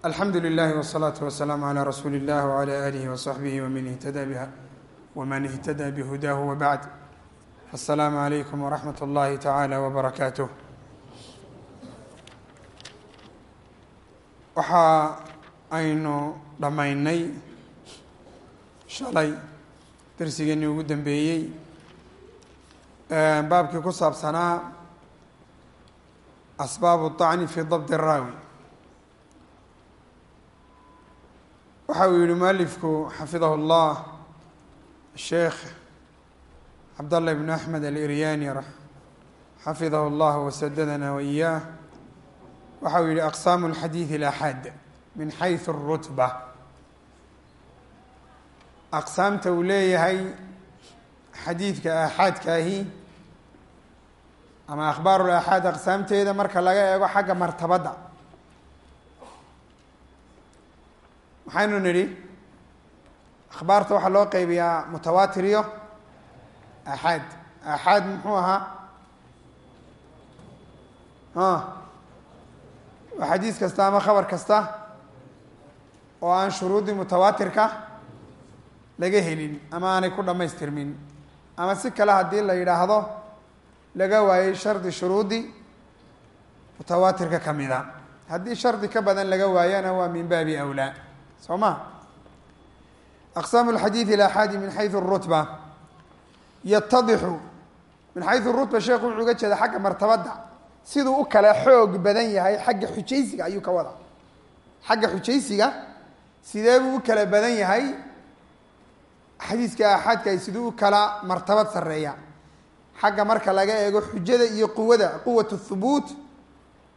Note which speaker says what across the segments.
Speaker 1: alxamdu lilahi wsalaatu wasalaamu calaa rasuuli illah wcala aalihi wasaxbihi waman ihtada bha waman ihtada bihudaahu wabacd asalaamu calaykum waraxmat اllahi tacaala wbarakaatuh waxa aynu dhammaynay shalay darsigeenii ugu dambeeyey baabkii ku saabsanaa asbaabu طacni fi dabd الraawi waxa uu yihi mualifku xafidahu اllah sheekh cabdالlah ibn axmed aliryani xafidahu اllah wasadadana waإyaah waxa uu yihi aqsaamu اlxadiiث اlaxaad min xayثu الrutba aqsaamta uu leeyahay xadiidka aaxaadkaahi ama akhbaaru laaxaad aqsaamteeda marka laga eego xagga martabadda Maxaynu nidhi akhbaarta waxaa loo qeybiyaa mutawaatir iyo aaxaad. Aaxaad muxuu ahaa? Waa xadiis kasta ama khabar kasta oo aan shuruudii mutawaatirka laga helin ama aanay ku dhammaystirmin. Ama si kale haddii la yidhaahdo laga waayey shardi shuruudi mutawaatirka ka mida. Haddii shardi ka badan laga waayana waa min baabi awlaa soo ma aqsaamu lxadiidi ilaxaadi min xayu rutba. Yatadixu min xayu rutba sheekhu wuxuu uga jeeda xagga martabadda. Siduu u kala xoog badan yahay xagga xujaysiga ayuu ka wada xagga xujaysiga sidee buu u kala badan yahay? Xadiiska aaxaadka siduu u kala martabad sareeya xagga marka laga eego xujada iyo quwada quwat thubuut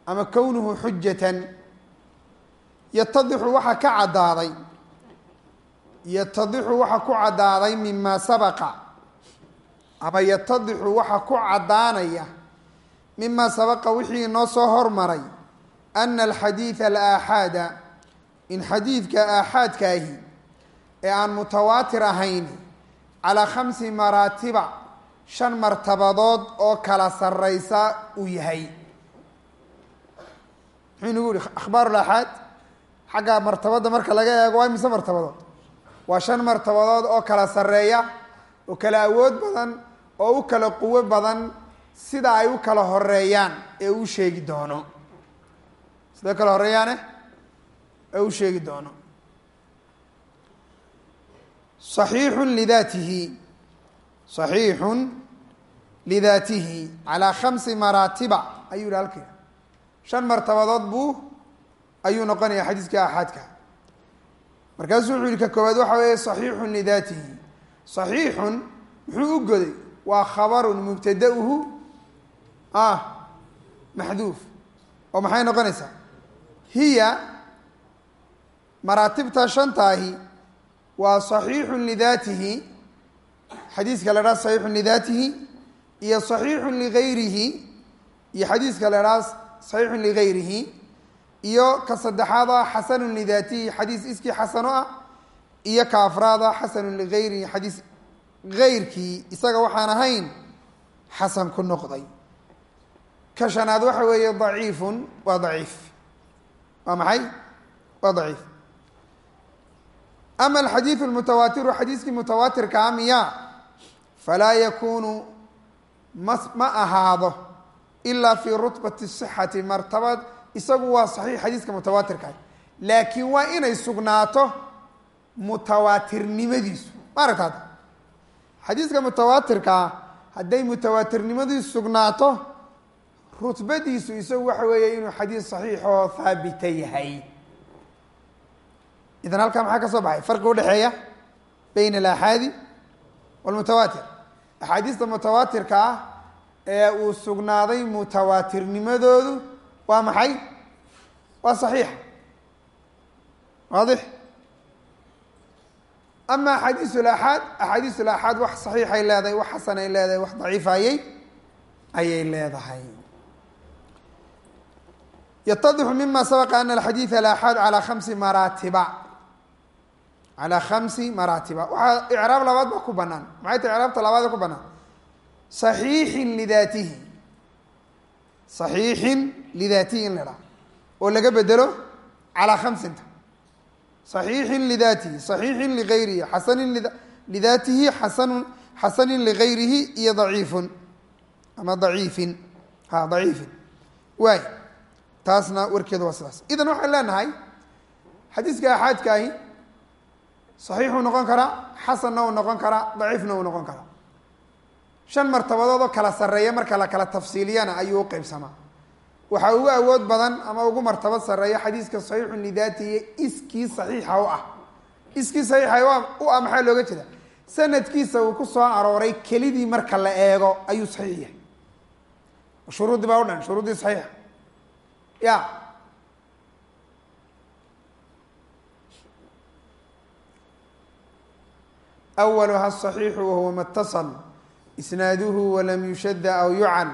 Speaker 1: ama kownuhu xujatan yatadixu waxaa ka caddaaday yatadixu waxaa ku caddaaday mima sabaqa ama yatadixu waxaa ku caddaanaya mima sabaqa wixii noo soo hormaray ana alxadiida alaaxaada in xadiidka aaxaadkaahi ee aan mutawaatir ahayn calaa khamsi maraatiba shan martabadood oo kala sareysa uu yahay. Muxuu inagu yihi akhbaar laaxaad xagga martabadda marka laga eego waa mise martabadood waa shan martabadood oo kala sareeya oo kala awood badan oo u kala quwo badan sida ay u kala horeeyaan ee uu sheegi doono. Sida kala horeeyaane ee uu sheegi doono. صaxiixu lidaatihi. صaxiixun lidaatihi. Calaa khamsi maraatiba ayuu yihi halkii shan martabadood buu ayuu noqonaya xadiiska axaadka. Markaasuu wuxuu yihi ka koowaad waxa weeye saxiixun lidaatihi saxiixun muxuu u goday? Waa khabarun mubtadauhu ah maxduuf. Oo maxay noqonaysaa? Hiya maraatibta shantaahi waa saxiixun lidaatihi xadiiska la dhaha saxiixun lidaatihi iyo saxiixun ligayrihi iyo xadiiska la dhaha saxiixun ligayrihi iyo ka saddexaad ah xasanu lidaatihi xadiis iskii xasano ah iyo ka afraad ah xasanu ligayrihi xadiis gayrkii isaga waxaan ahayn xasan ku noqday. Ka shanaad waxa weeye daciifun waa daciif. Waa maxay? Waa daciif. Ama alxadiidu lmutawaatiru xadiiskii mutawaatirkaa miya falaa yakunu ma ma ahaado ilaa fii rutbati sixati martabad isagu waa saxiix xadiiska mutawaatirkaa laakiin waa inay sugnaato mutawaatirnimadiisu. Ma aragta hadda xadiiska mutawaatirkaa hadday mutawaatirnimadiisu sugnaato rutbadiisu isagu waxa weeye inuu xadiis saxiixoo haabita yahay. Idan halkaa maxaa ka soo baxay? Farqi udhexeeya bayna alaxaadi walmutawaatir. Axaadiista mutawaatirka ah ee uu sugnaaday mutawaatirnimadoodu waa maxay? Waa saxiixa waadix. Ama axaadiis laxaad axaadiis laxaad wax saxiixay leedahay wax xasanay leedahay wax daciifayay ayay leedahay. Yatadixu mima sabaqa ana alxadiida alaxaad calaa khamsi maraatiba calaa khamsi maraatiba waxaa icraab labaad ba ku banaan. Maxay tahay icraabta labaad ku banaan? Saxiixin lidaatihi saxiixin lidaatihi in la dhaha oo laga bedelo calaa khamsinta صaxiixin lidaatihi صaxiixin ligayrihi xasanin lidaatihi xasanu xasanin ligayrihi iyo daciifun ama daciifin ha daciifin waay taasna warkeedu waa sidaas idan waxaan leenahay xadiiska axaadkaahi صaxiixuu noqon karaa xasanna uu noqon karaa daciifna uu noqon karaa shan martabadood oo kala sarreeya marka la kala tafsiiliyana ayuu u qeybsamaa waxaa ugu awood badan ama ugu martabad sarreeya xadiiska saxiixun lidaatihi iskii saxiixa u ah. Iskii saxiixa u ah maxaa looga jeeda sanadkiisa uu ku soo arooray kelidii marka la eego ayuu saxiix yahay. Shuruuddii baa u dhan shuruuddii saxiixa. Ya. Awaluha asaxiixu wahuwa matasal isnaaduhu walam yushada aw yucal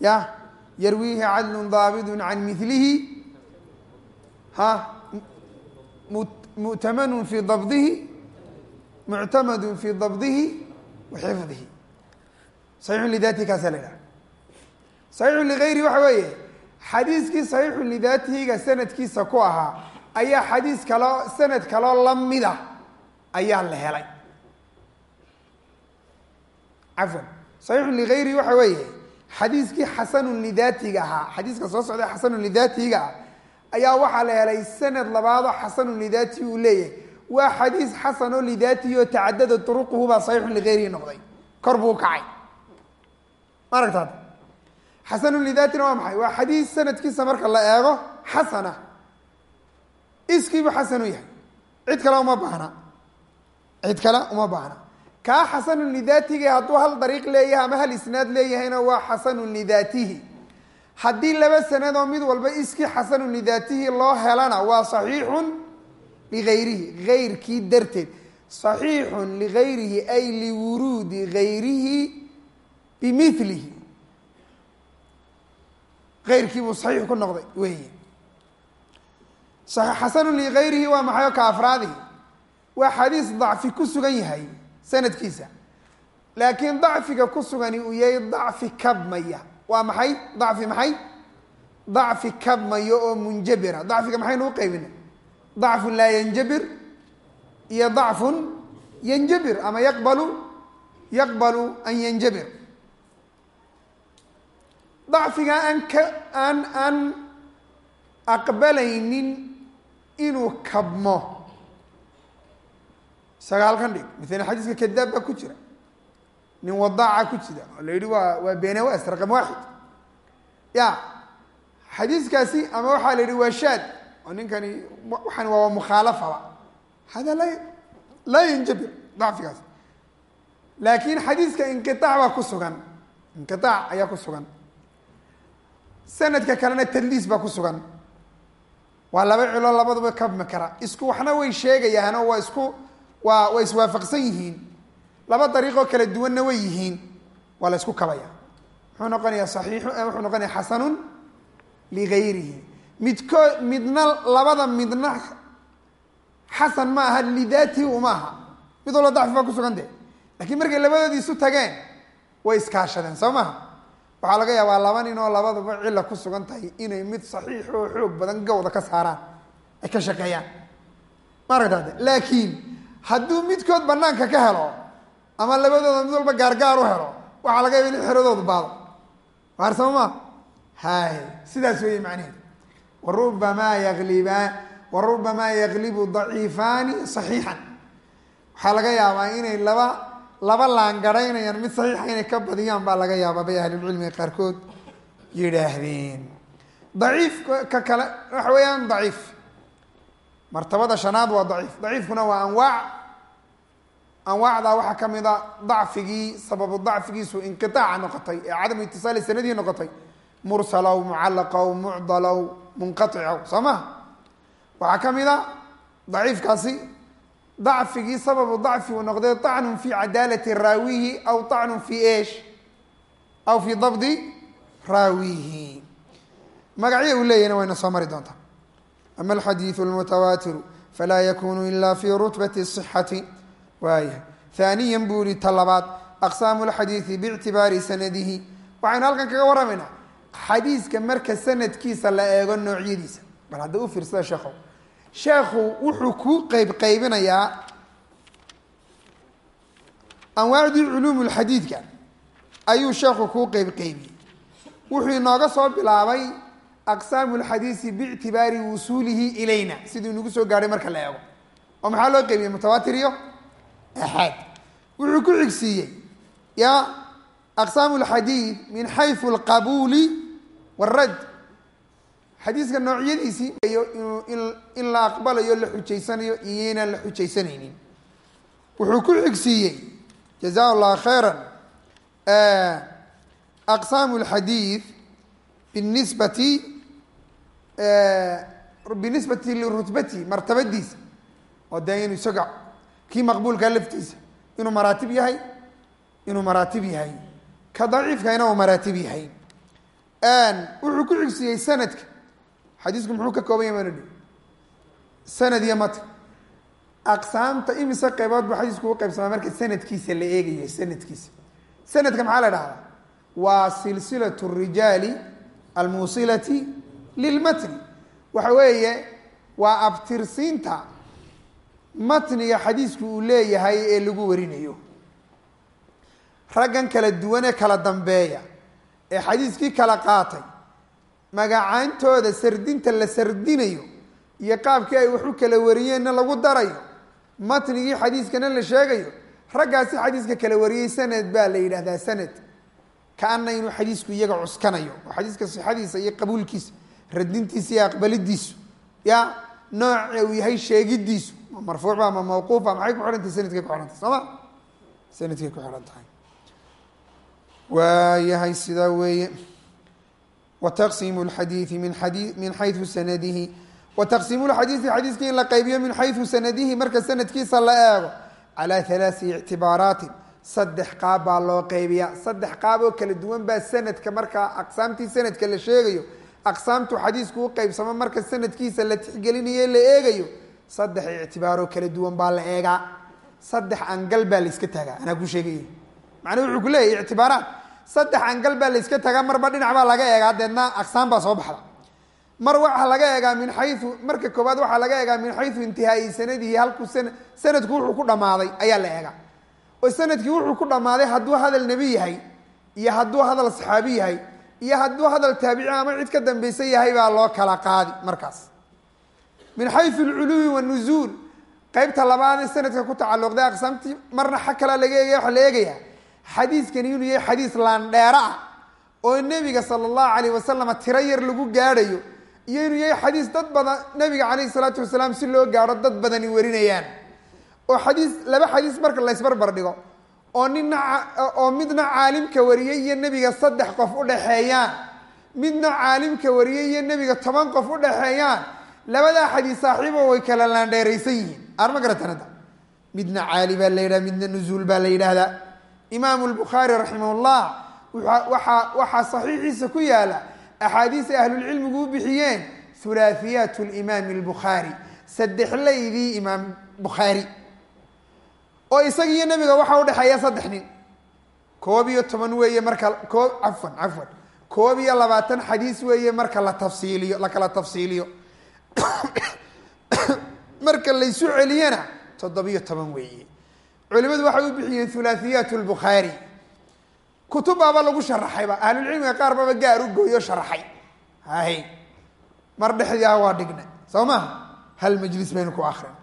Speaker 1: ya yarwiihi cadlu daabidu can milihi ha mu'tamanu fi dabdihi muctamadu fi dabdihi wa saxiixun lidaatihi kaasaa la idhaha saxiixun ligayrihi waxa weeye xadiiskii saxiixun lidaatihiga sanadkiisa ku ahaa ayaa xadiis kaloo sanad kaloo lamida ayaa la helay cafwan saxiixun ligayrihi waxa weeye xadiiskii xasanun lidaatiga ahaa xadiiska soo socda xasanun lidaatiga ayaa waxaa la helay sanad labaadoo xasanun lidaatihi uu leeyahay. Waa xadiis xasan oo lidaatihi oo tacadada turuquhu baa saxiixun ligayrihi noqday. Kor buu kacay. Ma xasanun lidaatina waa maxay? Waa xadiis sanadkiisa marka la eego xasana. Iskiibuu xasan u yahay. Cid kale uma baahna. Cid kale uma baahna kaa xasanun lidaatihi hadduu hal dariiq leeyahay ama hal isnaad leeyahayna waa xasanun lidaatihi haddii laba sanadoo mid walba iskii xasanun lidaatihi loo helana waa saxiixun ligayrihi gayrkii darteed. Saxiixun ligayrihi ay liwuruudi gayrihi bimilihi ayrkii buu saxiix ku noqday weeye. Xasanun ligayrihi waa maxay o ka afraadihi waa xadiis dacfi ku sugan yahay sanadkiisa. Laakiin dacfiga ku sugani uu yahay dacfi kabmaya. Waa maxay? Dacfi maxay? Dacfi kabmayo oo munjabira dacfiga maxaynu u qaybina dacfun laa yanjabir iyo dacfun yanjabir ama yaqbalu yaqbalu an yanjabir. Dacfiga aan ka aan aan aqbalaynin inuu kabmo sagaalkan dhig. Maala xadiiska kadaab baa ku jira. Nin wadaaca ku jira. Oo la yidhi waa waa benawas raqam waaxid. Ya xadiiskaasi ama waxaa la yidhi waa shaad. Oo ninkani waxaan waa mukhaalafaba hada la laa yanjabir dacfigaas laakin xadiiska inqiaac baa ku sugan. Inqiaac ayaa ku sugan. Sanadka kalena tadliis baa ku sugan. Waa laba cilo labaduba kabmi kara isku waxna way sheegayaano waa isku waa way iswaafaqsan yihiin. Laba dariiqoo kala duwanna way yihiin. Waa la isku kabaya. Muxuu noqonayaa saxiixu wuxuu noqonaya xasanun ligayrihi. Midkoo midna labada midna xasan ma aha lidaatihi uma aha. Mid walba dacfi baa ku sugan de lakiin markay labadoodii isu tageen way iskaashadeen soo maha waxaa laga yaabaa laba nin oo labaduba cila ku sugan tahay inay mid saxiix oo xoog badan gawda ka saaraan. Ay ka shaqeeyaan. Ma aragtaade laakiin hadduu midkood banaanka ka helo ama labadooda mid walba gaargaar u helo waxaa laga yaba in xeradoodu baado waarsama maa hay sidaas weeye macnaheed warubamaa yaliba warubamaa yaglibu daciifaani saxiixan. Waxaa laga yaabaa inay laba laba laangaraynayaan mid saxiixa inay ka badiyaan baa laga yaabaa bay ahlulcilmiga qaarkood yidhaahdeen. Daciif ka kale waxa weeyaan daciif martabada shanaad waa daciif. Daciifkuna waa anwaac. Anwaacdaa waxaa ka mid a dacfigii sababu dacfigiisu inqiaaca noqotay ee cadamu itisaali sanadii noqotay. Mursalow mucallaqow mucdalow munqaicow soo maha waxaa ka mid a daciifkaasi dacfigii sababu dacfi uu noqday طacnun fi cadaalati raawihi aw طacnun fi esh aw fi dabdi raawihi. Magacyo uu leeyahna wayna soo mari doontaa ama alxadiidu almutawaatiru falaa yakunu ila fi rutbati sixati waaya haaniyan buu yihi talabaad aqsaamu lxadiidi biictibaari sanadihi waxaynu halkan kaga warramaynaa xadiiska marka sanadkiisa la eego noocyadiisa bal hadda u fiirsada sheekho sheekhu wuxuu kuu qeyb qaybinayaa anwaacdii culuum lxadiidka ayuu sheekhu kuu qeyb qaybiyey wuxuu inooga soo bilaabay aqsaamu lxadiisi biictibaari wusuulihi ilayna. Siduu inagu soo gaadhay marka la eego. Oo maxaa loo qeybiyey? Mutawaatir iyo axaad wuxuu ku xigsiiyey ya aqsaamu lxadiid min xaysu alqabuuli wاrad xadiiska noocyadiisii inuu in la aqbalayo la xujaysanayo iyo inaan la xujaysanaynin wuxuu ku xigsiiyey jaza llah khayra aqsaamu اlxadiid binisbati binisbati lirutbati martabadiisa. Oo dee inuu isaga kii maqbuulkaa laftiisa inuu maraatib yahay inuu maraatib yahay. Ka daciifkayna uu maraatib yahay. Wuxuu ku xigsiiyey sanadka. Xadiisku muxuu ka kooban yahy manodhi sanad iyo mata. Aqsaamta imise qeybood buu xadiisku u qaybsamaa marka sanadkiisa la eegayo sanadkiisa. Sanadka maxaa la dhahdaa waa silsilat rijaali almuusilati lilmatni waxa weeye waa abtirsiinta matniga xadiisku uu leeyahay ee lagu warinayo. Raggan kala duwan ee kala dambeeya ee xadiiskii kala qaatay magacaantooda sardinta la sardinayo iyo qaabkii ay wax u kala wariyeenna lagu darayo matnigii xadiiskana la sheegayo raggaasi xadiiska kala wariyey sanad baa la yidhahdaa sanad. Kaana inuu xadiisku iyaga cuskanayo oo xadiiska sixadiisa iyo qabuulkiisa radintiisa iyo aqbalidiisu. Ya nooca uu yahay sheegidiisu. Ma marfuucba ma mawquufa maxay ku xidhantahay? Sanadkay ku xidhantahay soo ma? Sanadkay ku xidhan tahay waayahay sidaa weeye wataqsimu lxadiidi min adi min xayu sanadihi. Wataqsimu lxadiidi xadiiska in la qaybiyo min xayu sanadihi marka sanadkiisa la eego calaa halaai ictibaaraatin. Saddex qaab baa loo qaybiya saddex qaab oo kala duwan baa sanadka markaa aqsaamtii sanadka la sheegayo aqsaamtu xadiisku u qeybsamo marka sanadkiisa la tixgelinayo la eegayo saddex ictibaaroo kala duwan baa la eegaa. Saddex angal baa la taagaa anaa ku sheegay macnuu wuxuu ku leeyahy ictibaaraat saddex angal baa la iska marba dhinac baa laga eegaa deedna aqsaam baa soo baxda. Mar waxaa laga eegaa min xayu marka koowaad waxaa laga eegaa min xayu intihaai sanadihi halkuu san sanadku wuxuu ku dhammaaday ayaa la eegaa. Oo sannadkii wuxuu ku dhammaaday hadduu hadal nebi yahay iyo hadduu hadal saxaabi yahay iyo hadduu hadal taabici ama cid ka dambaysa yahay baa loo kala qaadi markaas. Min xayu alculuwi wanuzuul qeybta labaad ee sanadka ku tacalluqday aqsaamtii marna xag kalea laga eegaya waxaa la eegaya xadiiskani inuu yahay xadiis laandheero ah oo nebiga sala allahu calayh wasalam tiro yar lagu gaadhayo iyo inuu yahay xadiis dad badan nebiga calayhi salaatu wasalaam si loo gaadho dad badani warinayaan. Oo xadiis laba xadiis marka la ysbarbar dhigo oo nina oo midna caalimka wariyey iyo nebiga saddex qof u dhexeeyaan midna caalimka wariyey iyo nebiga toban qof u dhexeeyaan labadaa xadiis saaxiibo way kala laandheeraysan yihiin. Aarma garatan hadda midna caali baa la yidhaha midna nuzuul baa la yidhaahdaa imaamu lbukhaari raximahullah waxaa waxaa saxiixiisa ku yaalla axaadiis ay ahlulcilmigu u bixiyeen hulaahiyaat limaami albukhaari saddexlaydii imaam bukhaari oo isaga iyo nebiga waxaa udhexeeya saddex nin. Koob iyo toban weeye marka koob cafwan cafwan. Koob iyo labaatan xadiis weeye marka la tafsiiliyo la kala tafsiiliyo. Marka laysu celiyana toddobiyo toban weeye. Culimadu waxay u bixiyeen hulaahiyaat lbukhaari kutubbaaba lagu sharaxayba ahlulcilmiga qaar baba gaar u gooyo sharaxay. Hay mar dhexdii waa dhigna soo maha hal majlis baynu ku akrin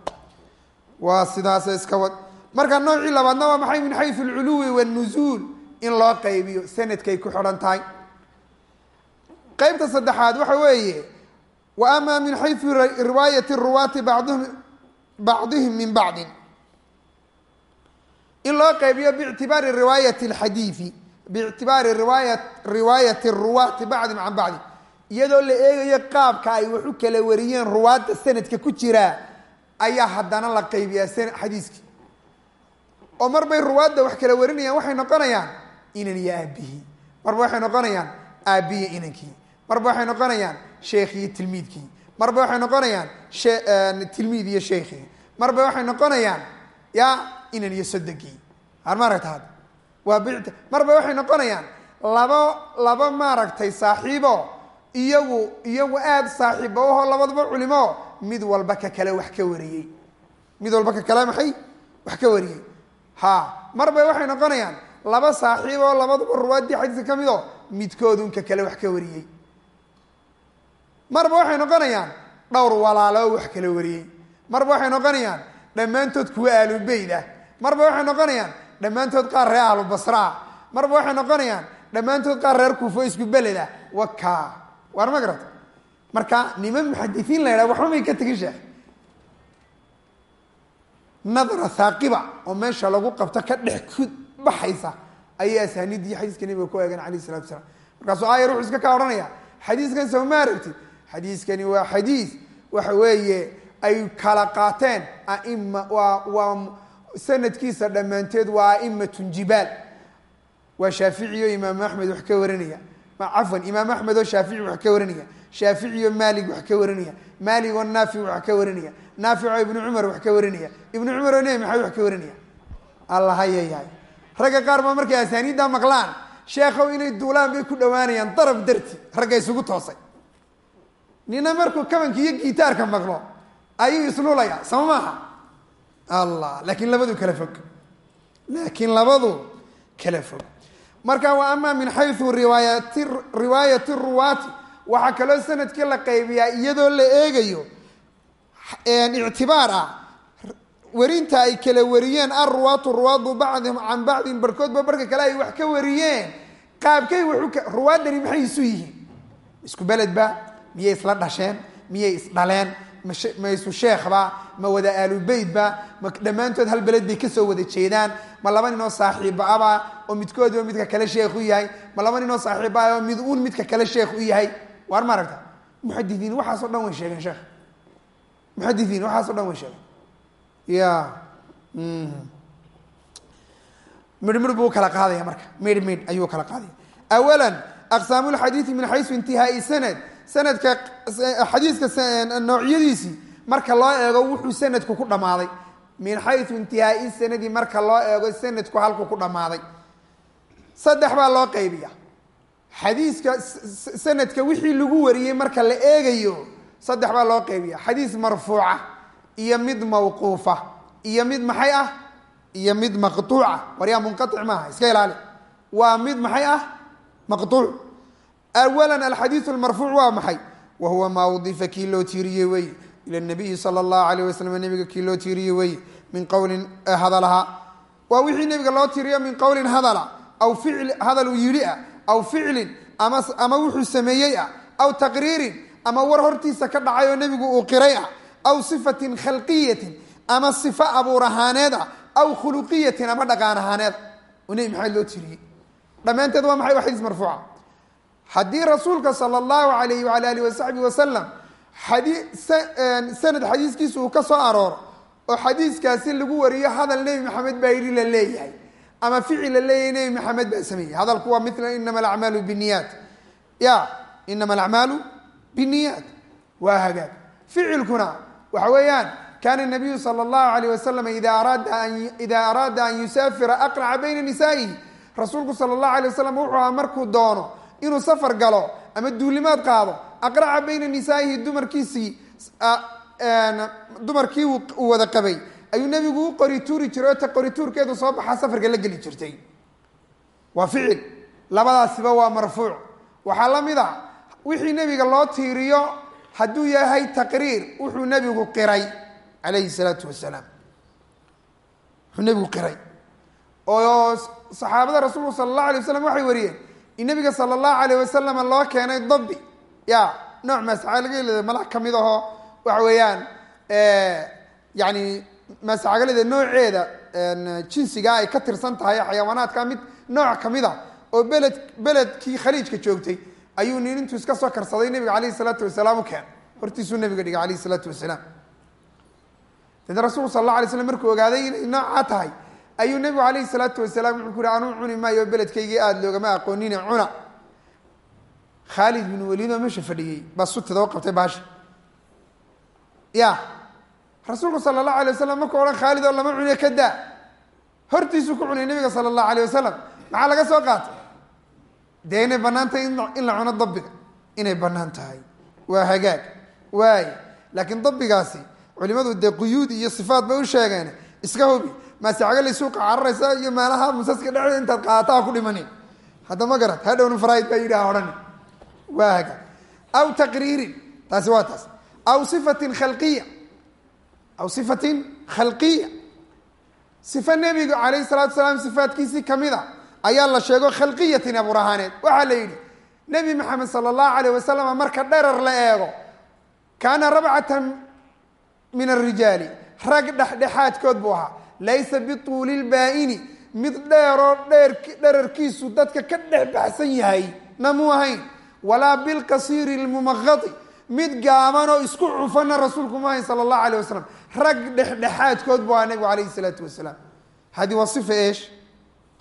Speaker 1: waa sidaas iska wad marka noocii labaadna waa maxay min xayu alculuwi wanuzuul in loo qaybiyo sanadkay ku xidhan tahay. Qeybta saddexaad waxa weeye wa ama min xayu riwaayati ruwaati bacdihim bacdihim min bacdin in loo qaybiyo biictibaari riwaayati alxadiidi biictibaari riwaaya riwaayati ruwaati bacdihim can bacdi iyadoo la eegayo qaabka ay wax u kala wariyeen ruwaadda sanadka ku jiraa ayaa haddana la qaybiyaa xadiiskii oo mar bay ruwaadda wax kala warinayaan waxay noqonayaan inan iyo aabihii marba waxay noqonayaan aabbiyi inankii. Marba waxay noqonayaan sheekh tilmiidkii. Marba waxay noqonayaan tilmiid iyo sheekhii. Marba waxay noqonayaan ya inan iyo sodogii har maaragta hadda? Waa bict marba waxay noqonayaan laba laba maaragtay saaxiibo iyagu iyagu aada saaxiiba ahoo labadaba culimo mid walba ka kale wax ka wariyey. Mid walba ka kale maxay? Wax ka wariyey ha marba waxay noqonayaan laba saaxiib oo labaduba ruwaadii xadiiska ka mid oo midkoodun ka kale wax ka wariyey. Marba waxay noqonayaan dhowr walaalo oo wax kala wariyey. Marba waxay noqonayaan dhammaantood kuwa aalubeyd ah. Marba waxay noqonayaan dhammaantood qaar reer ahlu basraa marba waxay noqonayaan dhammaantood qaar reer kuufo isku beled ah. Waka waar ma garata marka niman muxadisiin la yidhaha waxba may ka tegin sheekh nadra thaaqiba oo meesha lagu qabto ka dhex ku baxaysa ayay asaaniiddii xadiiska nabiga ku eegeen alayh isalatu wasalaam. Markaasuu aayar wuxuu iska ka odhanaya xadiiskan soo ma aragtid? Xadiiskani waa xadiis waxa weeye ay kala qaateen aima waa waa sanadkiisa dhammaanteed waa aimatun jibaal. Waa shaafici o imaam axmed wax ka warinaya cafwan imaam axmed oo shaafici wax ka warinaya. Shaafici oo maalig wax ka warinaya. Maalig oo naafic wax ka warinaya. Naafic oo ibnu cumar wax ka warinaya. Ibnu cumar oo nebi maxamed wax ka warinaya. Allahayayahay ragga qaar baa markay asaaniidda maqlaan. Sheekhow inay duulaan bay ku dhawaanayaan darab darti. Ragga isugu toosay. Nina markuu kabanka iyo gitaarka maqlo ayuu islulaya sama maaha? Allah laakiin labadu kala fog. Laakiin labadu kala fog marka wa ama min xayu riwaayati ruwaati waxaa kaloo sannadkii la qaybiyaa iyadoo la eegayo ictibaar ah. Werinta ay kala wariyeen alruwaatu ruwaadu bacdihim can bacdin barhkoodba barhka kale ay wax ka wariyeen. Qaabkay wuxuu ruwaaddani maxay isu yihiin? Isku beledba miyay isla dhasheen miyay isdhaleen ma isu sheekhba ma wada aalubeydba ma dhammaantood hal beled bay ka soo wada jeedaan ma laba nin oo saaxiiba aba oo midkoodiba midka kale sheekh u yahay ma laba nin oo saaxiiba ah oo mid uun midka kale sheekh u yahay. Waar ma aragta? Muxadidiin waxaasoo dhan way sheegeen sheekh. Muxadidiin waxaaso dhan way sheegeen. Ya midh midh buu kala qaadaya marka. Midh midh ayuu kala qaadaya. Awala aqsaamu lxadiidi min xaysu intihaai sanad sanadka xadiiska noocyadiisii marka loo eego wuxuu sanadku ku dhammaaday. Min xayu intihaai sanadi marka loo eego sanadku halku ku dhammaaday. Saddex baa loo qaybiya xadiiska sanadka wixii lagu wariyey marka la eegayo saddex baa loo qaybiya xadiis marfuuca iyo mid mawquufa iyo mid maxay ah iyo mid maqtuuca. Waryaa munqaic maaha iska ilaali. Waa mid maxay ah maqtuuc awala alxadiiu lmarfuuc waa maxay wa huwa maa udifa kii loo tiiriyey weye ila nabiyi sala allahu alayh wasalam nabiga kii loo tiiriyey weye min qowlin hadalaha waa wixii nabiga loo tiiriyo min qowlin hadala aw ficl hadal uu yidhi ah aw ficlin ama wuxuu sameeyey ah aw taqriirin ama war hortiisa ka dhacay oo nebigu uu qiray ah aw sifatin khalqiyatin ama sifo abuur ahaaneed ah aw khuluqiyatin ama dhaqaan ahaaneed oo nebi maxamed loo tiiriyey dhammaanteed waa maxay waa marfuuca haddii rasuulka sala allahu alayh wala alih wasaxbi wasalam sanad xadiiskiisa uu ka soo arooro oo xadiiskaasi lagu wariyo hadal nebi maxamed baa yidhi la leeyahay ama ficil la leeyahay nebi maxamed baa sameeyey hadalku waa mila inama alacmaalu biniyaat ya inama alacmaalu biniyaat waa hagaag. Ficilkuna waxa weeyaan kana nabiyu sala allahu alayh wasalam ida araada an yusaafira aqraca bayna nisaa'ihi. Rasuulku sala allahu alay wasalam wuxuu ahaa markuu doono inuu safar galo ama duulimaad qaado aqraca bayna nisaa'ihi dumarkiisii dumarkii uu wada qabay. Ayuu nebigu u qori tuuri jiray oo ta qori tuurkeedu soo baxaa safarka la geli jirtay. Waa ficil. Labadaasiba waa marfuuc. Waxaa la mid a wixii nebiga loo tiiriyo hadduu yahay taqriir wuxuu nebigu qiray calayhi salaatu wasalaam. Wuxuu nebigu qiray. Oo saxaabada rasuulku sala allahu alay waslam waxay wariyeen in nabiga sala allahu alayh wasalama loo keenay dabi ya nooc masca laga hel mala ka mid ahoo waxa weeyaan yani mascagalida nooceeda jinsigaa ay ka tirsan tahay xayawaanaadka mid nooc ka mid a oo beled beledkii khaliijka joogtay ayuu nin intuu iska soo karsaday nabiga alayhi salaatu wasalaam u keenay hortiisuu nabiga dhigay alayhi salaatu wasalaam. Dad rasuulku sal alla alay slam markuu ogaaday inay noocaa tahay ayuu nebigu alayhi salaatu wasalaam wuxuu ku yuri anuu cuni maayo beledkaygii aada loogama aqoonine cuna. Khaalid bin waliid meesha fadhiyey baa sutida u qabtay baasha ya rasuulku sala allahu alay wasalam markuu odhan khaalid oo lama cuniyo ka daa hortiisuu ku cunay nabiga sala allahu alayh wasalam maxaa laga soo qaatay? Dee inay banaantay in la cuno dabiga inay bannaan tahay. Waa hagaag. Waay. Laakiin dabigaasi culimadu dee quyuud iyo sifaat bay u sheegeen. Iska hubi maasicga lay suuqa cararaysa iyo meelaha musaska dhexdeeda intaad qaadata ha ku dhimanin hadda ma garat hadhowna faraaid baa yidhi ha hagaag aw taqriirin taasi waa taas. Aw sifatin khalqiya aw sifatin khalqiya sifa nebigu calayhi salaatu salaam sifaatkiisii ka mid a ayaa la sheego khalqiyatin abuur ahaaneed waxaa la yidhi nebi maxamed sala allahu alayh wasalam marka dherer la eego kaana rabcatan min arijaali rag dhexdhexaadkood buu ahaa laysa bituuli lbaa-ini mid dheeroo dheer dherarkiisu dadka ka dhex baxsan yahay na muu ahayn? Walaa bilqasiiri lmumaqadi mid gaabanoo isku cufana rasuulku mu ahayn sala allahu alayh wasalam rag dhexdhexaadkood buu ahaa nebigu alayhi salaatu wasalaam. Hadi waa sifa eesh?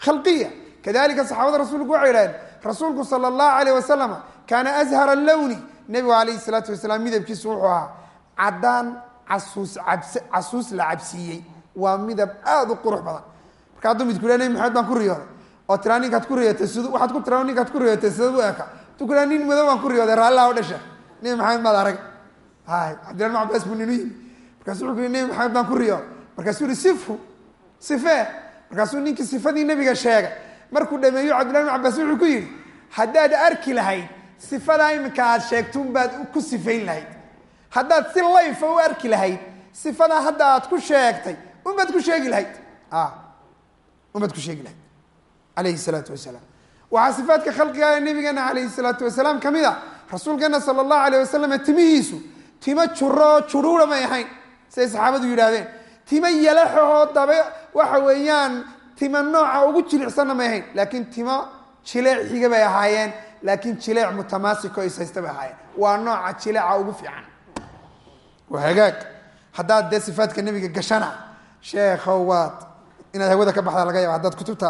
Speaker 1: Khalqiya. Kadalika saxaabada rasuulku waxay idhahdeen rasuulku sala allahu alayh wasalam kaana ashara lowni nebigu alayhi salaatu wasalaam midabkiisu wuxuu ahaa caddaan casuus cabs casuus la cabsiiyey waa midab aada u qurux badan. Marka hadduu midku nebi maxamed baan ku riyooday. Oo tiraa ninkaad ku riyootay sid waxaad ku tiraa ninkaad ku riyootay sidad u eka. Tu ku nin madow baan ku riyooday raallah o dhasha nebi maxamed maad arag. Hay cabdillahi bin cabbaas buu ninu yimi markaasuu wuxuu yihi nebi maxamed baan ku riyooday markaasuu yihi sifhu sifee markaasuu ninkii sifadii nebiga sheegay. Markuu dhameeyo cabdillahi bin cabbaas wuxuu ku yidhi haddaad arki lahayd sifadaa iminka aad sheegtuun baad ku sifayn lahayd. Haddaad si layfa u arki lahayd sifadaa hadda aad ku sheegtay unbaad ku sheegi lahayd. Unbaad ku sheegi lahayd. Alayhi salaatu wasalaam. Waxaa sifaadka khalqiga nabigeena alayhi salaatu wasalaam ka mid a rasuulkeena sala allahu alayh wasalam timihiisu timo juroo juruura may ahayn. Siday saxaabadu yidhaahdeen timo yalaxahoo dabe waxa weeyaan timo nooca ugu jilicsanna may ahayn. Laakiin timo jileec xiga bay ahaayeen laakiin jileec mutamaasiko ishaysta bay ahaayeen. Waa nooca jileeca ugu fiican. Hagaag haddaad dee sifaadka nebiga gashana sheekhow waad inaad hawada ka baxda laga yaaba haddaad kutubta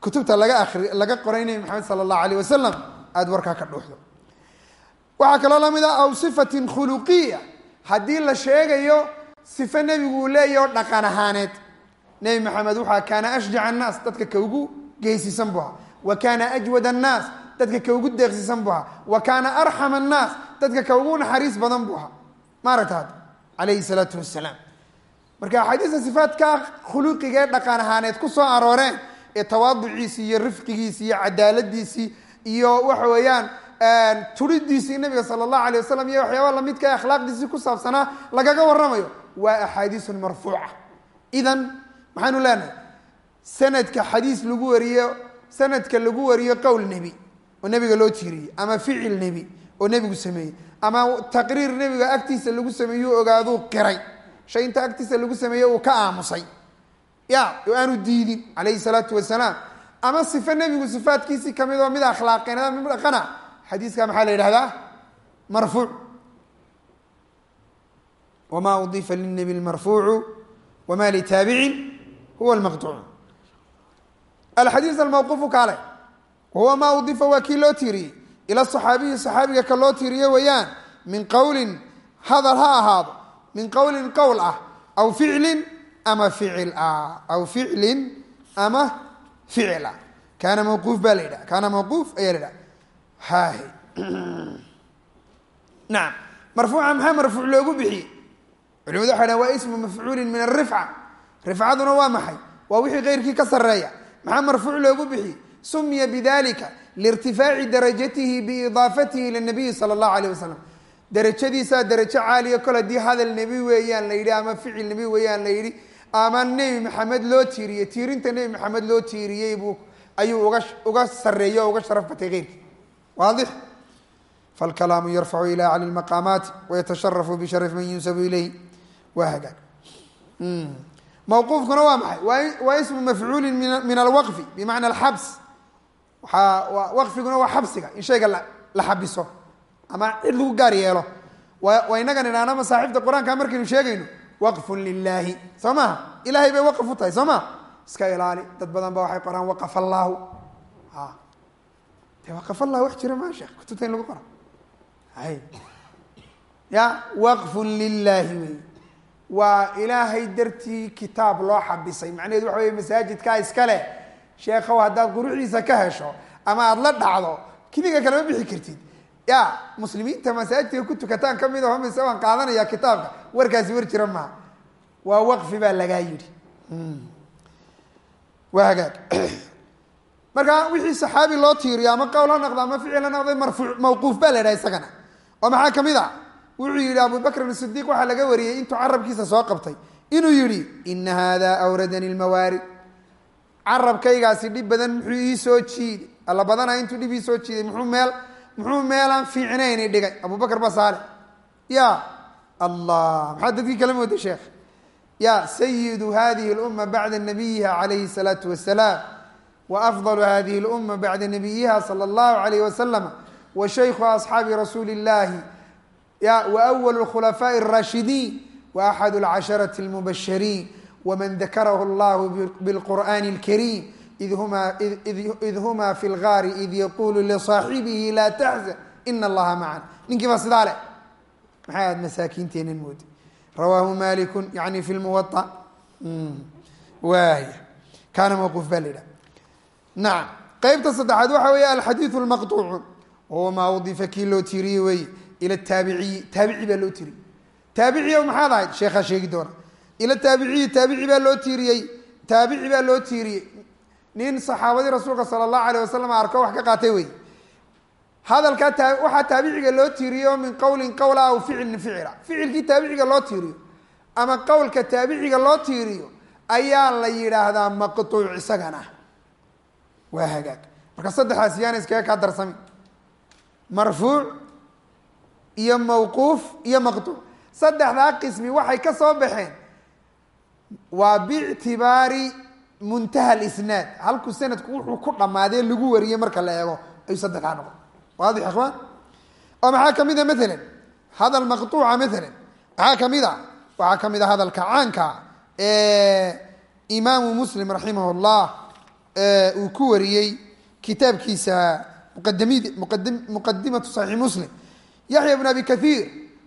Speaker 1: kutubta laga akri laga qoray nebi maxamed sala allahu alayh wasalam aada warkaa ka dhuuxdo. Waxaa kaloo la mid ah aw sifatin khuluqiya haddii la sheegayo sifo nebigu uu leeyahy oo dhaqan ahaaneed. Nebi maxamed waxaa kaana ashjac annaas dadka ka ugu geysiisan bu ahaa. Wa kaana ajwad annaas dadka ka ugu deeqsiisan bu ahaa. Wa kaana arxam annaas dadka ka ugu naxariis badan bu ahaa. Maaragta calayhi salaatu wasalaam marka axaadiista sifaadka khuluqiga ee dhaqan ahaaneed ku soo arooreen ee tawaaduciisii iyo rifqigiisii iyo cadaaladiisii iyo waxa weeyaan turidiisii nabiga sala allahu alay wasalam iyo waxyaaba lamidka ee akhlaaqdiisii ku saabsanaa lagaga waramayo waa axaadiisun marfuuca. Idan maxaanu leenahay sanadka xadiis lagu wariyo sanadka lagu wariyo qowl nebi oo nebiga loo tiiriyey ama ficil nebi oo nebigu sameeyey ama taqriir nebiga agtiisa lagu sameeyuu ogaaduu qiray shay inta agtiisa lagu sameeyey uu ka aamusay. Ya aanu diidin calayhi salaatu wasalaam. Ama sifo nebigu sifaadkiisii ka mid oo mid akhlaaqeenada mid dhaqana xadiiska maxaa la yidhahdaa marfuuc. Wma udifa lilnebi lmarfuucu wma litaabicin huwa lmaqtuuc alxadiis almawquufu kaale wahuwa ma udifa waa kii loo tiiriyey ila saxaabiyi saxaabiga ka loo tiiriyo weeyaan min qowlin hadal ha ahaado min qowlin qowl ah aw ficlin ama ficil ah aw ficlin ama ficil ah kaana mawquuf baa la yidhaha kaana mawquuf ayaa la yidhaha. Hahe nacam marfuuca maxaa marfuuc ismu mafcuulin min arifca rifcaduna waa maxay? Waa wixii keyrkii ka sareeya maxaa marfuuc loogu bixiyey? Sumiya bidalika liirtifaaci darajatihi biidaafatihi ila nabiyi sala allahu alayh wasalam derajadiisaa derajo caaliya kol haddii hadal nebi weeyaan la yidhi ama ficil nebi weeyaan la yidhi ama nebi maxamed loo tiiriyey tiirinta nebi maxamed loo tiiriyey buu ayuu uga uga sareeyey oo uga sharaf batay keyrkii waadix. Falkalaamu yarfacu ila cali lmaqaamaati wayatasharafu bisharaf man yunsabu ilayh waa hagaag. Mawquufkuna waa maxay? Waa ismu mafcuulin min alwaqfi bimacna alxabs. Waaa waqfiguna waa xabsiga in shayga la xabiso ama cid lagu gaar yeelo. Waa inagan idhaahna masaaxibta qur'aanka markaynu sheegayno waqfun lilaahi soo maha ilahay bay waqf u tahay soo ma iska ilaali dad badan ba waxay qoraan waqaf allaahu waqaf allah wax jira maa sheekh? Kutubta in lagu qora ya waqfun lilaahi wey. Waa ilaahay dartii kitaab loo xabisay. Macnaheedu waxa wey masaajidkaa iska leh. Sheekhow haddaad quruxdiisa ka hesho ama aada la dhacdo kiniga kalema bixi kartid ya muslimiinta masaajidka ku tukataan ka mid aho mise waan qaadanaya kitaabka warkaasi war jira maaha waa waqfi baa lagaa yidhi. Waa hagaag. Marka wixii saxaabi loo tiiriyo ama qowl ha ama ficil ha marfuuc mawquuf baa la idhaha isagana. Oo maxaa ka mid a wuxuu yidhi abu bakrin sidiiq waxaa laga wariyey intuu carabkiisa soo qabtay. Inuu yidhi ina hada awradani lmawaarid carabkaygaasi dhib badan muxuu ii soo jiiday. Alla badana intuu dhib ii soo jiiday muxuu meel muxuu meelaan fiicnayni dhigay abu bakr basaale ya allah maxaa dadkii kala mooday sheekh ya sayidu hadihi اluma bacda nabiyiha calayhi الsalaatu wasalaam waafضل hadihi اluma bacda nabiyiha salى اllahu alayh wasalam wa shaykhu asxaabi rasuuli اllahi ya waأwl اkhulafaaءi الraashidiin waaxad اlcasharaةi اlmubashiriin wman dakarah اllah bاlqur'ani اlkariim id huma fi lgaari id yaqulu lisaaxibihi laa taxzan ina allaha macan ninkii baa sidaa leh maxay aad masaakiinteenan moodi rawaahu maliku yani fi lmuwaطa waaya kaana mawquuf baa la nacam qeybta saddexaad waxa weeye alxadiidu lmaqطuucu wahuwa maa udifa kii loo tiiriyey weeye ila taabiciyi taabici baa loo tiiriyey taabiciy maxaad ahayd sheekhaa sheegi doona ila taabiciyi taabici baa loo tiiriyey taabici baa loo tiiriyey nin saxaabadii rasuulka sala allahu alayh wasalam arko wax ka qaatay wey hadalkaa waxaa taabiciga loo tiiriyo min qowlin qowla aw ficilin ficila ficilkii taabiciga loo tiiriyo ama qowlka taabiciga loo tiiriyo ayaa la yidhaahdaa maqtuuc isagana. Waa hagaag. Marka saddexdaas yaana iskaga kaa darsami marfuuc iyo mawquuf iyo maqtuuc. Saddexdaa qismi waxay ka soo baxeen. Waa bictibaari muntaha alisnaad. Halkuu sanadku wuxuu ku dhammaadee lagu wariyey marka la eego ayuu saddexdaa noqon. Waadix ikhwaan oo maxaa ka mid a maalan hadal maqtuuca maalan maxaa ka mid a? Waxaa ka mid a hadalka caanka ee imaamu muslim raximah llah uu ku wariyey kitaabkiisa muqadimatu saxiix muslim. Yaxya bn abi kathiir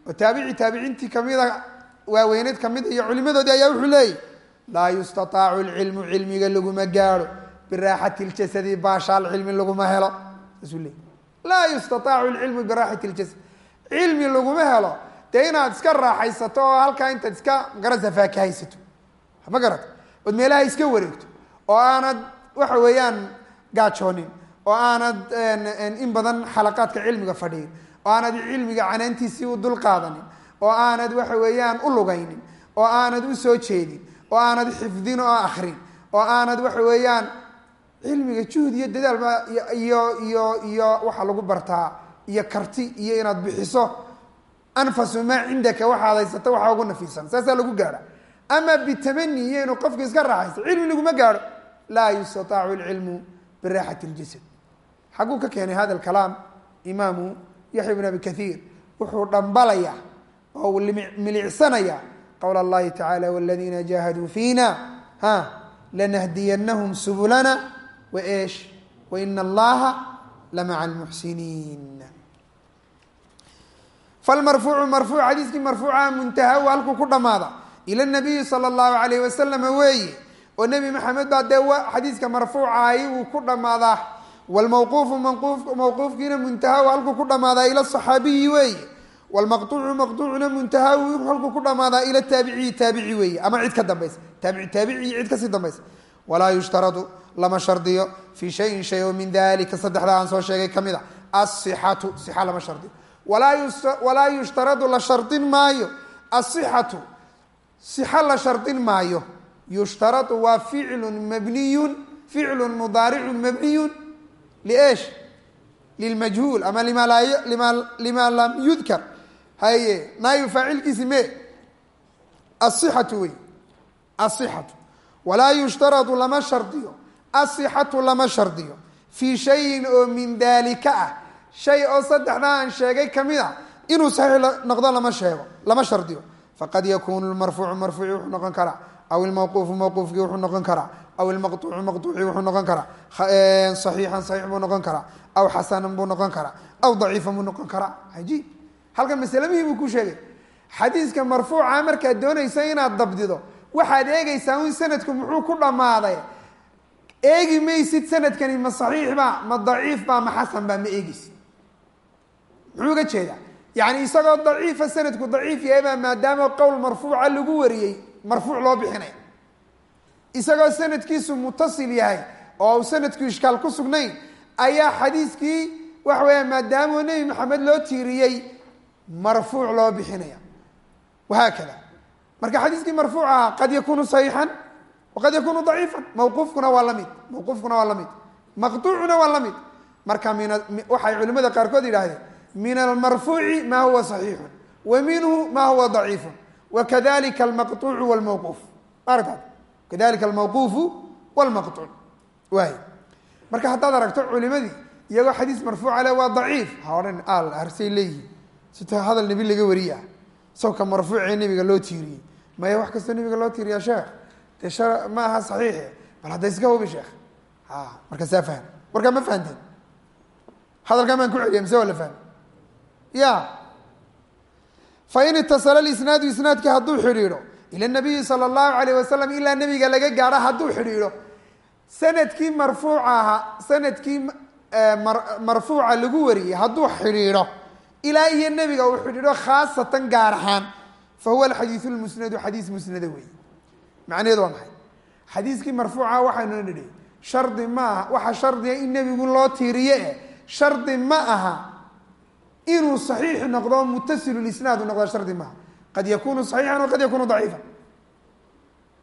Speaker 1: oo taabici taabiciintii kamida waaweyneed ka mid iyo culimadoodii ayaa wuxuu leeyay laa yustataacu lcilmu cilmiga laguma gaadho biraaxati ljasadi baashaal cilmi laguma helo laa yustataacu lcilmu biraaxati ljasad cilmi laguma helo dee inaad iska raaxaysato oo halkaa intaad iska garasa faakahaysato ma garata ood meelaha iska wareegto oo aanad waxa weeyaan gaajoonin oo aanad in badan xalaqaadka cilmiga fadhiyin oo aanad cilmiga canaantiisii u dul qaadanin oo aanad waxa weeyaan u lugaynin oo aanad u soo jeedin oo aanad xifdin oo akrin oo aanad waxa weeyaan cilmiga juhd iyo dadaalba iyo iyo iyo waxaa lagu bartaa iyo karti iyo inaad bixiso anfasu maa cindaka waxaad haysato waxaa ugu nafiisan saasaa lagu gaadha. Ama bitamani iyo inuu qofku iska raaxaysto cilmi laguma gaadho laa yustataacu lcilmu biraaxati ljasad xaguu ka keenay hada alkalaam imaamu yaxya bn abi kathiir wuxuu dhambalaya oo milicsanaya qowl اllahi tacala wاladiina jahaduu fiina ha lanahdiyanahum subulana waesh waina allaha lamaca lmuxsiniin falmarfuucu marfuuc xadiiskii marfuuca muntaha halkuu ku dhamaada ila nabiyi sala اllahu alayh wasalama weeye oo nebi maxamed baa dee xadiiska marfuucahay uu ku dhammaadaa wlmawquufu mawquufkiina muntaha halkuu ku dhammaadaa ila صaxaabiyi weeye wlmaqطuucu maqطuucuna muntaha halkuu ku dhammaadaa ila taabiciyi taabici weeye ama cid ka dambaysa taabici taabici cid ka sii dambaysa walaa yushtaradu lama shardiyo fii shayin shay oo min dalika saddexda aan soo sheegay ka mid a asixatu sixa lama shardiyo walaa yushtaradu la shardin maayo asixatu sixa la shardin maayo yushtaradu waa ficlu mabniyun ficlu mudaaricu mabniyun liesh lilmajhuul ama lima lam yudkar haye naayu faacilkiisi me asixatu wey. Asixatu walaa yushtaradu lama shardiyo. Asixatu lama shardiyo. Fii shayin oo min dalika ah shay oo saddexdaa aan sheegay ka mid a inuu saxiix noqdo lama sheego lama shardiyo. Faqad yakunu lmarfuucu marfuuci wuxuu noqon karaa. Aw ilmawquufu mawquufkii wuxuu noqon karaa. Aw ilmaqtuucu maqtuuci wuxuu noqon karaa. Saxiixan saxiix buu noqon karaa. Aw xasanan buu noqon karaa. Aw daciifan buu noqon karaa. Cajiib halkan masale muhiim ku sheegay xadiiska marfuuca markaad doonaysa inaad dabdido waxaad eegaysaa in sanadku muxuu ku dhammaaday. Eegi maysid sanadkani ma saxiix ba ma daciif ba ma xasan ba ma eegeysid muxuu uga jeedaa? Yani isagoo daciifa sanadku daciif yahay baa maadaama qowl marfuuca lagu wariyey marfuuc loo bixinaya isagoo sanadkiisu mutasil yahay oo uu sanadku ishkaal ku sugnayn ayaa xadiiskii waxa weeya maadaama nebi maxamed loo tiiriyey marfuuc loo bixinaya. Wahaa kada marka xadiiskii marfuuc ahaa qad yakunu saxiixan waqad yakunu daciifan. Mawquufkuna waa la mid mawquufkuna waa la mid maqtuucuna waa la mid marka min waxay culimada qaarkood yidhaahdeen min almarfuuci ma huwa saxiixun wa minhu ma huwa daciifun wakadalika almaqtuucu walmawquuf. Aragta kadalika almawquufu walmaqtuuc. Waay marka haddaad aragto culimadii iyagoo xadiis marfuuca le waa daciif. Ha odhan harsay leeyihiin sita hadal nebi laga wariya. Sawka marfuucee nebiga loo tiiriyey. Maya wax kastoo nebiga loo tiiriya sheekh? Dee sha ma aha saxiixe bal hadda iska hubi sheekh. A marka saa fahm warkaa ma fahamteen hadalkaa maan ku celiya mise waa la fahmay ya fain itasala isnaadu isnaadkii hadduu xidhiidho ila nabiyi sala allahu alayh wasalam ilaa nebiga laga gaadho hadduu xidhiidho. Sanadkii marfuuca ahaa sannadkii marfuuca lagu wariyey hadduu xidhiidho ilaa nebiga uu xidhiidho khaasatan gaar ahaan fa huwa alxadiiu lmusnadu xadiis musnada wey macnaheedu waa maxay? Xadiiskii marfuuca waxaynu nidhi shardi ma aha waxa shardiga in nebigu loo tiiriye eh shardi ma aha inuu صaxiix noqdo mutasilu isnaad noqdo shardi maaha qad yakunu صaxiixan waqad yakunu daciifan.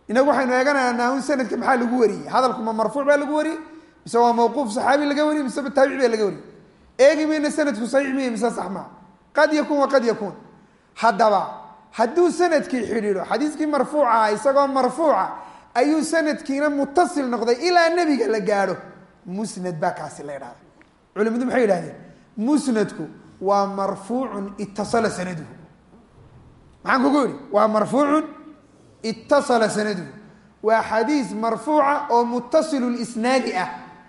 Speaker 1: Inagu waxaynu eeganaynaa un sanadka maxaa lagu wariyey? Hadalku ma marfuuc baa lagu wariyey? Mise waa mawquuf saxaabi laga wariyey? Mise taabici baa laga wariyey eegi sanadku saxiix miya mise sax maaha qad yakun waqad yakun. Haddaba hadduu sannadkii xidhiidho xadiiskii marfuuca isagoo marfuuca ayuu sanadkiina mutasil noqday ilaa nebiga la gaadho. Musnad baa kaasi la idhahda culimadu maxay yidhahdeen? Musnadku waa marfuucun itasala sanaduhu. Maxaan kugu yihi waa marfuucun itasala sanaduhu. Waa xadiis marfuuca oo mutasilu lisnaadi ah.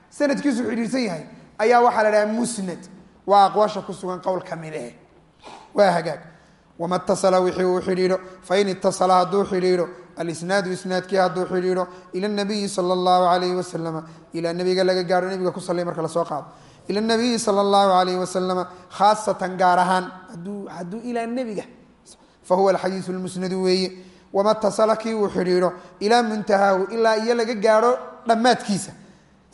Speaker 1: Sanadkiisu xidhiirsan yahay ayaa waxaa la dhaha musnad. Waa aqwaasha ku sugan qowl kamilehe waa hagaag. Wama itasala wixii uu xidhiidho. Fain itasala hadduu xidhiidho. Alisnaadu isnaadkii hadduu xidhiidho. Ila nabiyi sala allahu alayhi wasalama ilaa nebiga laga gaaro nebiga ku sallay marka la soo qaado. Ila nabiyi sala allahu alayhi wasalama khaasatan gaar ahaan hadduu ilaa nebiga. Fa huwa alxadiisu lmusnadu weeye. Wama tasala kii uu xidhiidho. Ilaa muntahaahu ilaa iyo laga gaadho dhammaadkiisa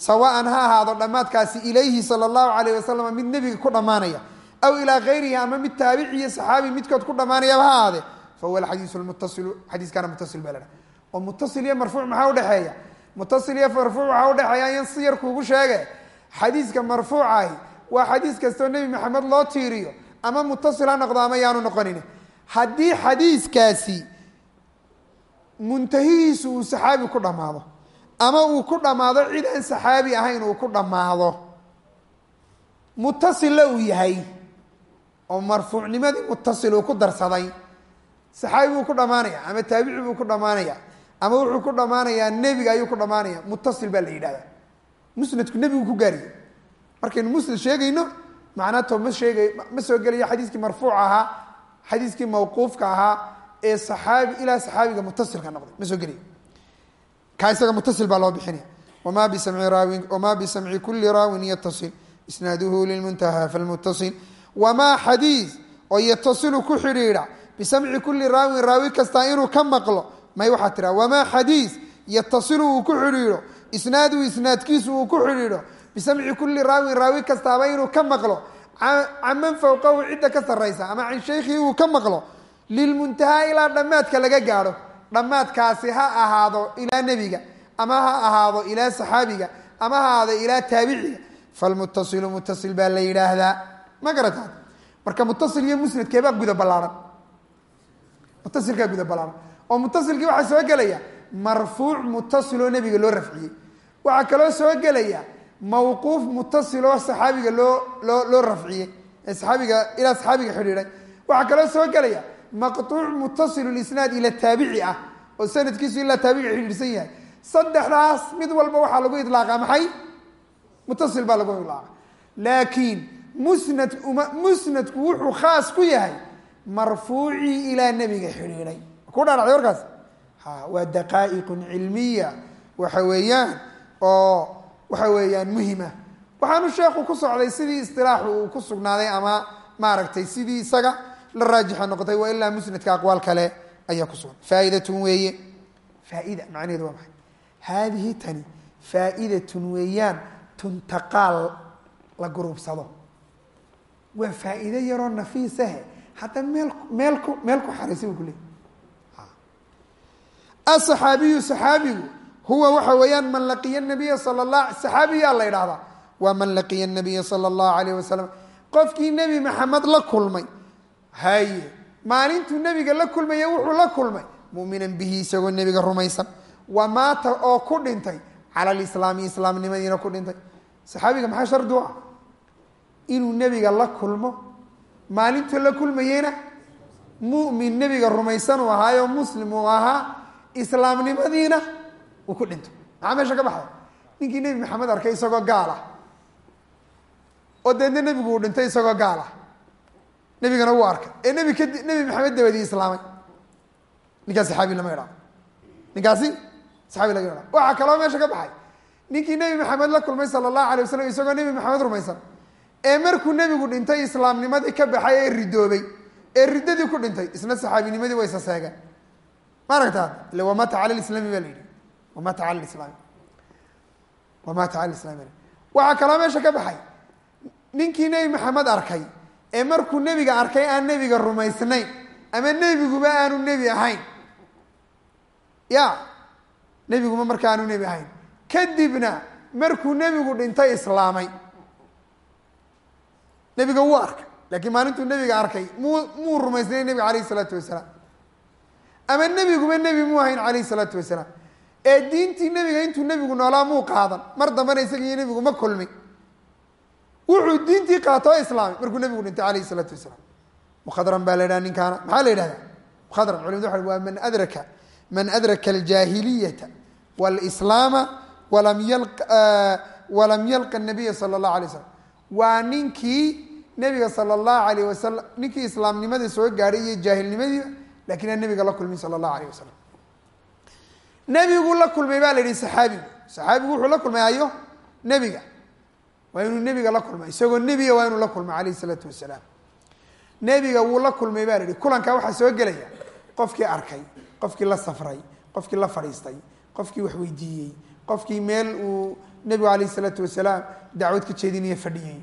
Speaker 1: sawaan ha ahaado dhammaadkaasi ilayhi sala allahu alayh wasalama mid nebiga ku dhammaanaya aw ilaa gayrihi ama mid taabici iyo saxaabi midkood ku dhammaanayaba ha ahaade fa alxadiisu lmutasilu xadiiskaana mutasil baa ladhaha oo mutasil iyo marfuuc maxaa udhexeeya mutasil iyo marfuuc waxaa udhexeeya in si yar kuugu sheege. Xadiiska marfuucahi waa xadiis kastoo nebi maxamed loo tiiriyo ama mutasil ha noqdo ama yaanu noqonin haddii xadiiskaasi muntahihiisu uu saxaabi ku dhammaado ama uu ku dhammaado cid aan saxaabi ahayn uu ku dhammaado mutasilla uu yahay. Oo marfuucnimadii mutasil uu ku darsaday. Saxaabi buu ku dhammaanaya ama taabici buu ku dhammaanaya ama wuxuu ku dhammaanayaa nebiga ayuu ku dhammaanaya mutasil baa la yidhahda musnadku nebigu ku gaariyey markaynu musnad sheegayno macnaato ma sheegay ma soo gelayo xadiiskii marfuuc ahaa xadiiskii mawquufka ahaa ee saxaabi ilaa saxaabiga mutasilka noqday. Ma soo gelayo kaa isaga mutasil baa loo bixinaya wama bisamci raawin wama bisamci kuli raawin yatasil isnaaduhu lilmuntaha falmutasil wamaa xadiis oo yatasilu ku xidhiidha bisamci kuli raawin raawi kastaa inuu ka maqlo may waxaa tiraa wamaa xadiis yatasilu uu ku xidhiidho isnaadu isnaadkiisu uu ku xidhiidho bisamci kuli raawin raawi kastaaba inuu ka maqlo can man fowqahu cidda ka saraysa ama can shaykhihi uu ka maqlo lilmuntahaa ilaa dhammaadka laga gaadho dhammaadkaasi ha ahaado ilaa nebiga ama ha ahaado ilaa saxaabiga ama ha ahaado ilaa taabiciga. Falmutasilu mutasil baa la yidhaahdaa. Ma garataad? Marka mutasil iyo musnadkeebaa guda ballaahan mutasilkaa guda ballaahan oo mutasilkii waxaa soo gelaya marfuuc mutasiloo nebiga loo rafciyey. Waxaa kaloo soo gelaya mawquuf mutasiloo saxaabiga loo loo loo rafciyey. Ee saxaabiga ilaa saxaabiga xidhiidhay. Waxaa kaloo soo gelaya maqtuuc mutasilu lisnaad ila taabici ah oo sanadkiisu ilaa taabici xidhiidhsan yahay. Saddexdaas mid walba waxaa lagu idlaaqa maxay? Mutasil baa lagu idlaaqa. Laakiin musnad uma musnadku wuxuu khaas ku yahay marfuucii ilaa nebiga xidhiidhay. Ku dhaadhacday warkaas. Waa daqaa'iqun cilmiya waxa weeyaan oo waxa weeyaan muhima. Waxaanu sheekhu ku socday sidii istilaaxu uu ku sugnaaday ama maaragtay sidii isaga la raajixa noqotay wa ilaa musnadka aqwaal kale ayaa ku sugan. Faa'idatun weeye. Faaida macnaheedu waa maxay? Haadihi tani faa'idatun weeyaan tuntaqaal la guruubsado. Waa faa'iide yaroo nafiisahe hadda meel meel ku meel ku xaraysay buu ku leeyay asaxaabiyu saxaabigu huwa waxa weeyaan man laqiya nabiya sala la saxaabiyaa la idhahdaa waa man laqiya nabiya sala allahu alayh wasalam qofkii nebi maxamed la kulmay haye maalintuu nebiga la kulmaya wuxuu la kulmay. Muminan bihi isagoo nebiga rumaysan. Wa maata oo ku dhintay. Cala alislaami islaamnimadiina ku dhintay. Saxaabiga maxaa shardi u ah inuu nebiga la kulmo. Maalintuu la kulmayeyna? Mumin nebiga rumaysan uu ahaayo muslim uu ahaa islaamnimadiina uu ku dhinto. Maxaa meesha ka baxda ninkii nebi maxamed arkay isagoo gaal ah oo deedna nebigu uu dhintay isagoo gaal ah nebigana wuu arkay. Ee nebi kadi nebi maxamed dabadii islaamay. Ninkaas saxaabi lama idhahdo ninkaasi saxaabi laga idhahdo waxaa kaloo meesha ka baxay. Ninkii nebi maxamed la kulmay sala allahu alay wasalam isagoo nebi maxamed rumaysan. Ee markuu nebigu dhintay islaamnimadii ka baxay ee ridoobay. Ee riddadii ku dhintay isna saxaabinimadii way saseegeen ma aragtaa ile wamata cala lislaami baa la yidhi. Wamata cala lislaami wamata cala lislami waxaa kaloo meesha ka baxay. Ninkii nebi maxamed arkay ee markuu nebiga arkay aan nebiga rumaysnayn ama nebiguba aanu nebi ahayn. Ya nebiguba marka aanu nebi ahayn. Kadibna markuu nebigu dhintay islaamay. Nebiga wuu arkay laakiin maalintuu nebiga arkay muu muu rumaysnayn nebiga alayh isalaatu wasalaam. Ama nebiguba nebi muu ahayn calayh isalaatu wasalaam. Ee diintii nebiga intuu nebigu noolaa muu qaadan. Mar dambena isaga iyo nebigu ma kulmin wuxuu diintii qaato o islaamay markuu nebigu dhintay alayh isalaatu wasalaam. Mukhadran baa la yidhaha ninkaana. Maxaa la yidhahda mukhadran culimadu waxa waa man adraka man adraka aljaahiliyata walislaama walam yal walam yalqa nabiya sala allahu alay slam waa ninkii nebiga sala allahu alayh wasalam ninkii islaamnimadii soo gaadhay iyo jaahilnimadiiba laakiin aan nebiga la kulmin sala allahu alayh wasalam nebigu la kulmay baa la yihi saxaabigu saxaabigu wuxuu la kulmay ayo nebiga waa inuu nebiga la kulmay. Isagoo nebiga waa inuu la kulmay alayh isalaatu wasalaam. Nebiga wuu la kulmay baa la yihi kulankaa waxaa soo gelaya. Qofkii arkay qofkii la safray qofkii la fadhiistay qofkii wax weydiiyey qofkii meel uu nebigu alayh isalaatu wasalaam dacwad ka jeedinaya fadhiyey.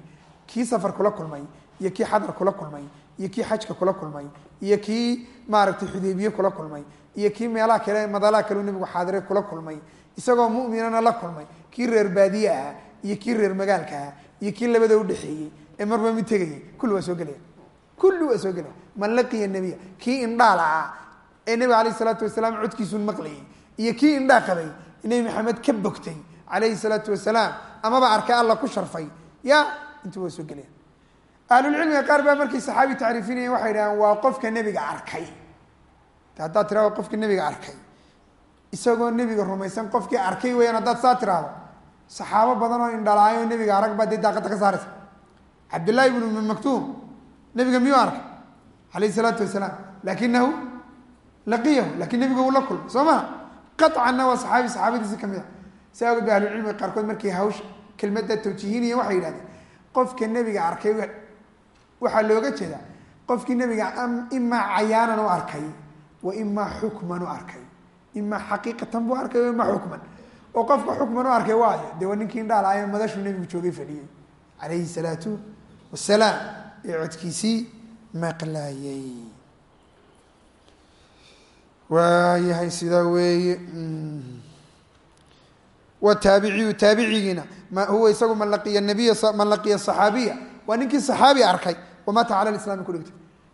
Speaker 1: Kii safar kula kulmay iyo kii xadar kula kulmay iyo kii xajka kula kulmay iyo kii maaragtay xudeybiye kula kulmay iyo kii meelaha kale madalaha kaleu nebigu xaadire kula kulmay. Isagoo muminana la kulmay. Kii reer baadiye ahaa iyo kii reer magaalka ahaa iyo kii labada udhexeeyey ee marba mid tegayay kulli waa soo gelaya kulli waa soo gelaya man laqiya nebiya. Kii indhaala ah ee nebiga alayh isalaatu wasalaam codkiisun maqlayay iyo kii indhaa qabay nebi maxamed ka bogtay calayhi salaatu wasalaam amaba arkay alla ku sharfay. Ya intuu waa soo gelaya ahlulcilmiga qaar baa markay saxaabi tacriifinayeen waxay dhahaan waa qofka nebiga arkay. Haddaad tirahdo qofka nebiga arkay. Isagoo nebiga rumaysan qofkii arkay weyaan haddaad saa tirahdo saxaabo badan oo indhalaayo nebiga arag baa dee daaqada ka saaraysa. Cabdillahi ibnu maktuum nebiga miyuu arkay? Calayhi salaatu wasalaam. Lakinahu laqiyahu laakiin nebiga uu la kulmay. Soo maha qacanna waa saxaabi saxaabadiisi ka mid a si awgeed ba ahlucilmiga qaarkood markay hawsha kelmadda tawjiihinayan waxay yidhahdeen qofka nebiga arkay waxaa looga jeedaa qofkii nebiga imaa cayaanan u arkay wa imaa xukman u arkay imaa xaqiiqatan buu arkay wa imaa xukman oo qofka xukman arkay waayo dee waa ninkii indhaalaayo madashuu nebigu joogay fadhiyey calayhi salaatu wasalaam ee codkiisii maqlaayey waayahay sidaa weeye wtaabiciyu taabicigiina huwa isagu man laqiya nabiya man laqiya saxaabiya? Waa ninkii saxaabi arkay wamaata cala islaami ku dhigtay.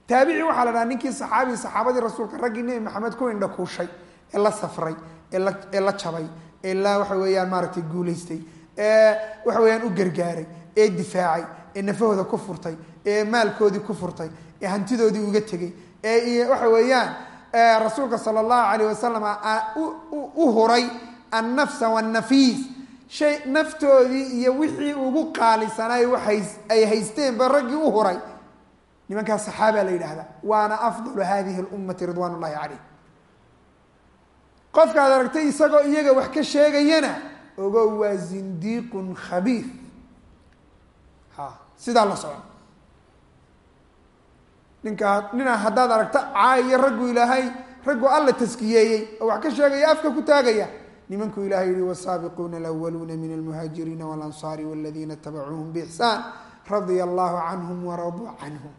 Speaker 1: Taabici waxaa la dhaha ninkii saxaabi saxaabadii rasuulka raggii nebi maxamed ku indha kuushay ee la safray ee la ee la jabay la waxa weeyaan maaragtay guulaystay. Ee waxa weeyaan u gargaaray ee difaacay ee nafahooda ku furtay ee maalkoodii ku furtay ee hantidoodii uga tegey ee waxa weeyaan rasuulka sala allahu alayh wasalam u huray annafsa wanafiis shay naftoodii iyo wixii ugu qaalisanaay waxay ay haysteenba raggii u huray. Nimankaas saxaabaa la yidhaahdaa waana afdalu hadihi lummati ridwan ullahi caleyh qofkaad aragtay isagoo iyaga wax ka sheegayana ogow waa zindiiqun khabiir ha sidaa la socon ninka nina haddaad aragta caayiyo raggu ilaahay raggu alla taskiyeeyey oo wax ka sheegaya afka ku taagaya nimankuu ilahay yihi wasaabiquuna alwaluuna min almuhaajiriina walansaari waladiina itabacuuhum biixsaan radia allahu canhum waraduu canhum.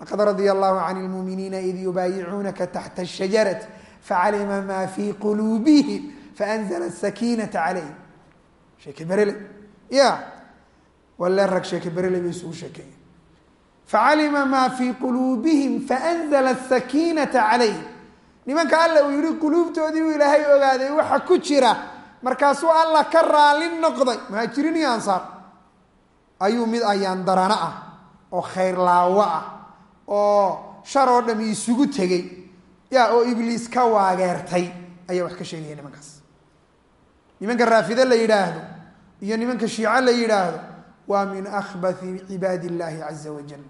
Speaker 1: Laqad radia allahu can lmuminiina id yubaayicuunaka taxta shajarati facalima ma fii quluubihim faanzla sakiinata calayhim sheeke berele ya walle rag sheeke berele bay isugu sheekeeye facalima maa fii quluubihim faanzla sakiinata calayhim nimanka alla uu yihi quluubtoodii uu ilaahay ogaaday waxa ku jira markaasuu alla ka raali noqday muhaajiriin iyo ansaar ayuu mid ayaan darano ah oo khayrlaawo ah oo shar oo dhami isugu tegey ya oo ibliis ka waageertay ayaa wax ka sheegaya nimankaas. Nimanka raafide la yidhaahdo iyo nimanka shiico la yidhaahdo waa min akhbathi cibaadi illaahi caza wajal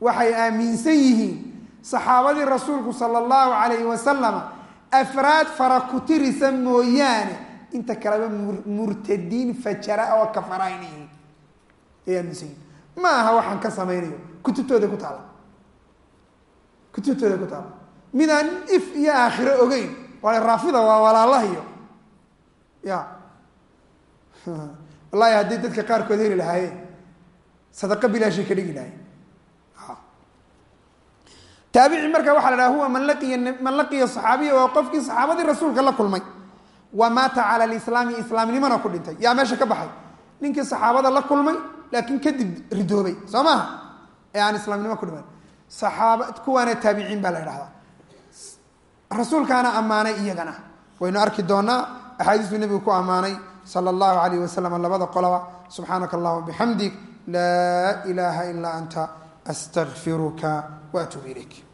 Speaker 1: waxay aaminsan yihiin saxaabadii rasuulku sala allahu calayhi wasalama afraad fara ku tirisa mooyaane inta kaleba murtadiin fajara oo kafara ayna yihiin. Ay aaminsan yihiin ma aha waxaan ka samaynayo kutubtooda ku taala. Kutubtooda ku taala midaan if iyo aakhiro ogeyn. Waa raafida waa walaalahiyo ya. Wallahi haddii dadka qaarkood heli lahaayeen sadaqo bilaashay ka dhigi lahayen taabici marka waxa la dhaha huwa man laqiya man laqiya saxaabiya waa qofkii saxaabadii rasuulka la kulmay. Wa maata cala lislaami islaamnimona ku dhintay. Yaa meesha ka baxay. Ninkii saxaabada la kulmay laakiin kadib ridoobay. Soo maaha ee aan islaamnimo ku dhiman. Saxaaba kuwaana taabiciin baa la idhahdaa rasuulkaana ammaanay iyagana. Waynu arki doonaa axaadiistuu nebigu ku ammaanay sala allahu alayh wasalam labada qoloba. Subxaanaka allahuma bixamdig laa ilaaha ilaa anta. Astaqfiruka waatuub ilayk